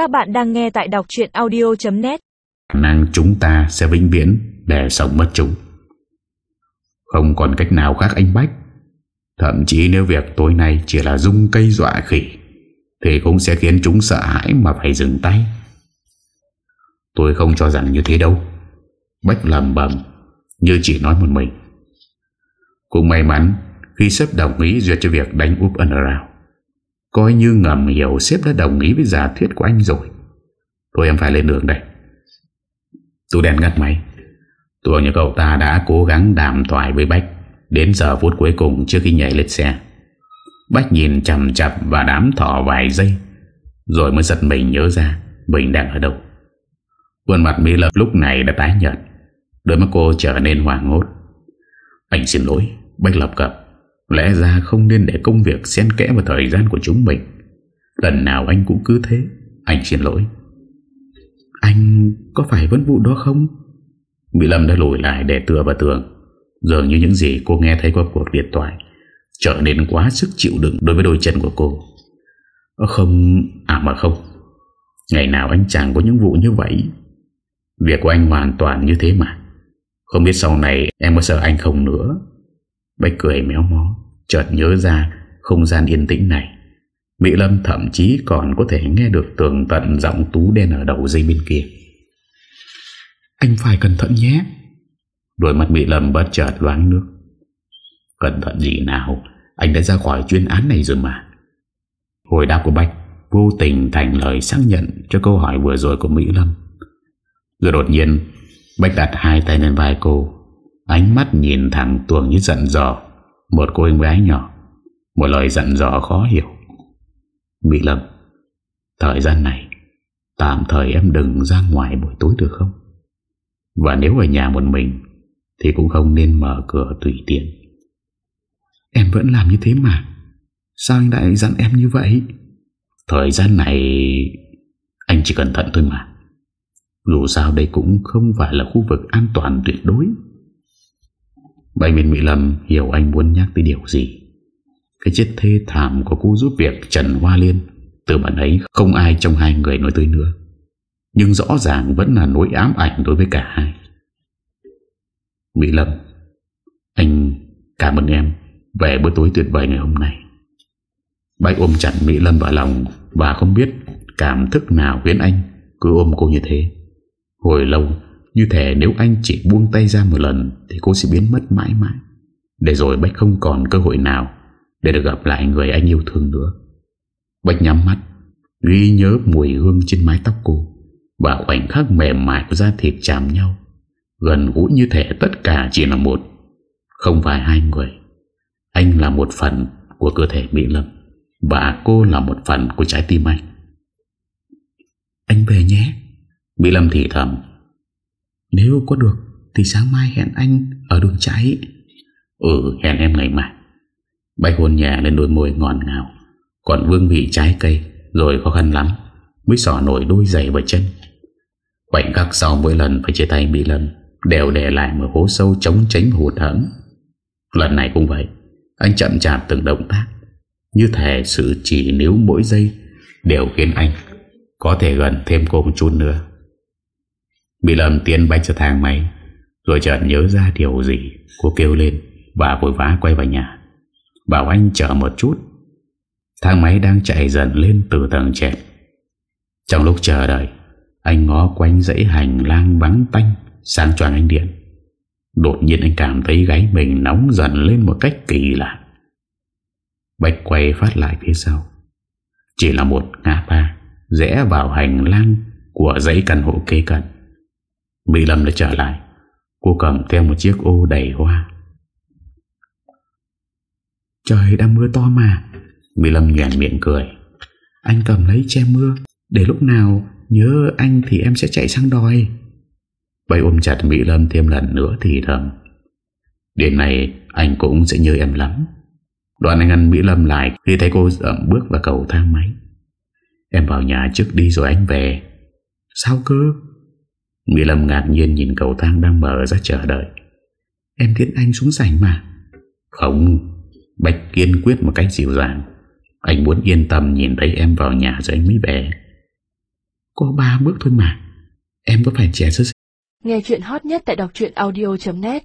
Các bạn đang nghe tại đọc chuyện audio.net khả năng chúng ta sẽ vĩnh viễn để sống mất chúng. Không còn cách nào khác anh Bách. Thậm chí nếu việc tối nay chỉ là dung cây dọa khỉ, thì cũng sẽ khiến chúng sợ hãi mà phải dừng tay. Tôi không cho rằng như thế đâu. Bách lầm bầm, như chỉ nói một mình. Cũng may mắn khi sếp đồng ý duyệt cho việc đánh úp underground. Coi như ngầm hiểu sếp đã đồng ý với giả thuyết của anh rồi. Thôi em phải lên đường đây. Tú đèn ngắt máy. Tôi như cậu ta đã cố gắng đàm thoại với Bách Đến giờ phút cuối cùng trước khi nhảy lên xe. Bách nhìn chầm chập và đám thỏ vài giây, Rồi mới giật mình nhớ ra Mình đang ở đâu. Khuôn mặt Mỹ Lập lúc này đã tái nhợt, Đôi mắt cô trở nên hoàng hốt. Anh xin lỗi, Bách lập cập. Lẽ ra không nên để công việc xen kẽ vào thời gian của chúng mình. Lần nào anh cũng cứ thế Anh xin lỗi. Anh có phải vấn vụ đó không? Mỹ Lâm đã lùi lại để tựa vào tường. Dường như những gì cô nghe thấy qua cuộc điện thoại Trở nên quá sức chịu đựng đối với đôi chân của cô. Ờ, không, à mà không. Ngày nào anh chẳng có những vụ như vậy. Việc của anh hoàn toàn như thế mà. Không biết sau này em có sợ anh không nữa. Bách cười méo mó Chợt nhớ ra không gian yên tĩnh này Mỹ Lâm thậm chí còn có thể nghe được tường tận giọng tú đen ở đầu dây bên kia. Anh phải cẩn thận nhé. Đôi mắt Mỹ Lâm bất chợt loáng nước. Cẩn thận gì nào, anh đã ra khỏi chuyên án này rồi mà. Hồi đáp của Bách vô tình thành lời xác nhận cho câu hỏi vừa rồi của Mỹ Lâm. Rồi đột nhiên, Bách đặt hai tay lên vai cô, ánh mắt nhìn thẳng tuồng như giận dò. Một cô em gái nhỏ. Một lời giận dò khó hiểu. Mỹ Lâm Thời gian này, Tạm thời em đừng ra ngoài buổi tối được không? Và nếu ở nhà một mình, Thì cũng không nên mở cửa tùy tiện. Em vẫn làm như thế mà. Sao anh lại dặn em như vậy? Thời gian này, Anh chỉ cẩn thận thôi mà. Dù sao đây cũng không phải là khu vực an toàn tuyệt đối. Bệnh viện Mỹ Lâm hiểu anh muốn nhắc tới điều gì. Cái chết thê thảm của cô giúp việc Trần Hoa Liên, Từ bản ấy không ai trong hai người nói tới nữa. Nhưng rõ ràng vẫn là nỗi ám ảnh đối với cả hai. Mỹ Lâm, Anh cảm ơn em Về bữa tối tuyệt vời ngày hôm nay. Bách ôm chặt Mỹ Lâm vào lòng Và không biết cảm thức nào khiến anh Cứ ôm cô như thế. Hồi lâu như thể nếu anh chỉ buông tay ra một lần Thì cô sẽ biến mất mãi mãi. Để rồi Bách không còn cơ hội nào để được gặp lại người anh yêu thương nữa. Bách nhắm mắt, Ghi nhớ mùi hương trên mái tóc cô Và khoảnh khắc mềm mại của da thịt chạm nhau. Gần gũi như thể tất cả chỉ là một, Không phải hai người. Anh là một phần của cơ thể Mỹ Lâm Và cô là một phần của trái tim anh. Anh về nhé. Mỹ Lâm thì thầm. Nếu có được Thì sáng mai hẹn anh ở đường cháy Ừ hẹn em ngày mai. Bách hôn nhà lên đôi môi ngọt ngào, Còn vương vị trái cây, Rồi khó khăn lắm Mới sỏ nổi đôi giày vào chân. Khoảnh khắc sau mỗi lần phải chia tay Mỹ Lâm Đều để lại một hố sâu chống tránh hụt hẫng. Lần này cũng vậy, Anh chậm chạp từng động tác, Như thể sự chỉ níu mỗi giây Đều khiến anh Có thể gần thêm cô một chút nữa bị lầm tiến bách cho thang máy, Rồi chợt nhớ ra điều gì, Cô kêu lên Và vội vã quay vào nhà. Bảo anh chờ một chút. Thang máy đang chạy dần lên từ tầng chẹp Trong lúc chờ đợi, Anh ngó quanh dãy hành lang vắng tanh Sang choàng anh điện. Đột nhiên anh cảm thấy gáy mình nóng dần lên một cách kỳ lạ. Bách quay phát lại phía sau. Chỉ là một ngã ba, Rẽ vào hành lang Của dãy căn hộ kê cận. Mỹ Lâm đã trở lại. Cô cầm theo một chiếc ô đầy hoa. Trời đã mưa to mà. Mỹ Lâm nhàn miệng cười. Anh cầm lấy che mưa, Để lúc nào nhớ anh thì em sẽ chạy sang đòi. Bày ôm chặt Mỹ Lâm thêm lần nữa thì thầm. Đến này anh cũng sẽ nhớ em lắm. Đoàn anh ăn Mỹ Lâm lại Khi thấy cô dậm bước vào cầu thang máy. Em vào nhà trước đi rồi anh về. Sao cơ? Mỹ Lâm ngạc nhiên nhìn cầu thang đang mở ra chờ đợi. Em tiễn anh xuống sảnh mà. Không, bạch kiên quyết một cách dịu dàng. Anh muốn yên tâm nhìn thấy em vào nhà rồi anh mới về Có ba bước thôi mà. Em có phải trẻ sơ Nghe chuyện hot nhất tại đọc audio.net